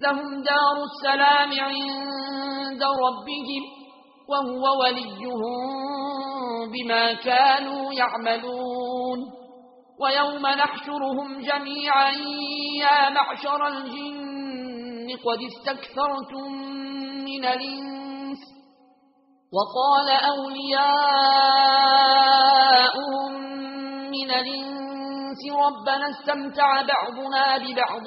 لهم دار السلام عند ربهم وهو وليهم بما كانوا يعملون ويوم نحشرهم جميعا يا معشر الجن قد استكثرتم من الإنس وقال أولياؤهم من الإنس ربنا استمتع بعضنا ببعض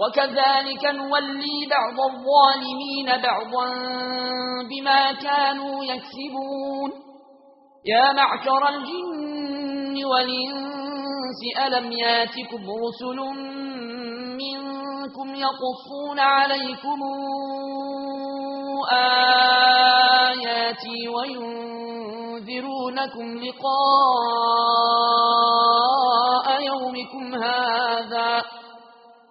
وكذلك نولي بعض الظالمين بعضا بما كانوا يكسبون. يا معشر الجن والإنس ألم ياتكم رسل منكم يقصون عليكم آياتي وينذرونكم لقاء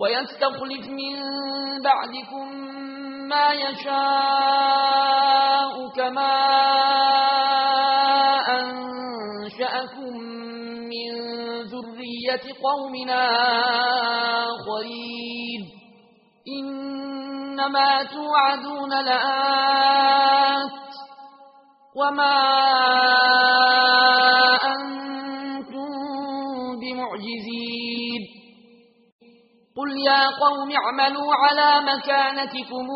ويستخلف من بعدكم ما يشاء كما أنشأكم من ذرية قومنا آخرين إنما توعدون لآت وما قوم اعملوا على مكانتكم.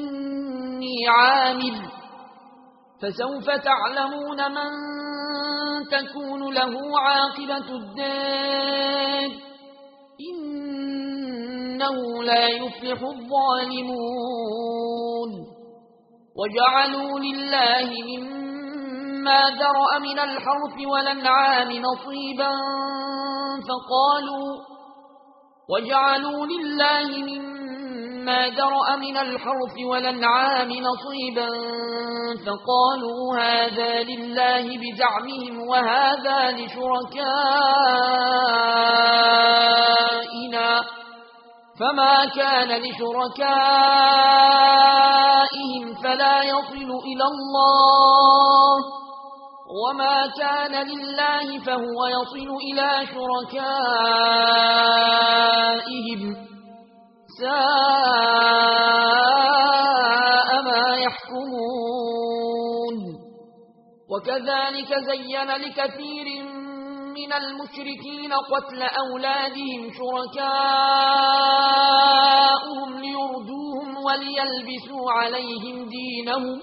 إني عامل. فسوف تعلمون من تكون له عاقبة الدار. إنه لا يفلح الظالمون. وجعلوا لله مما درأ من الحرف ولنعام نصيبا. فقالوا وجعلوا لله مما درأ من الحرف والانعام نصيبا فقالوا هذا لله بزعمهم وهذا لشركائنا فما كان لشركائهم فلا يصل إلى الله وما كان لله فهو يصل إلى شركائهم ساء ما يحكمون وكذلك زين لكثير من المشركين قتل أولادهم شركاؤهم ليردوهم وليلبسوا عليهم دينهم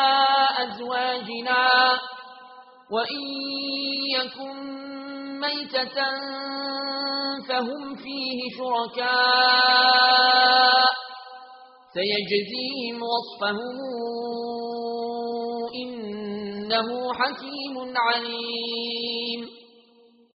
وَإِن يَكُن مَيْتَةً فَهُمْ فِيهِ شُرَكَاءُ سَيَجْزِيهِمْ وَصْفَهُمْ إِنَّهُ حَكِيمٌ عَلِيمٌ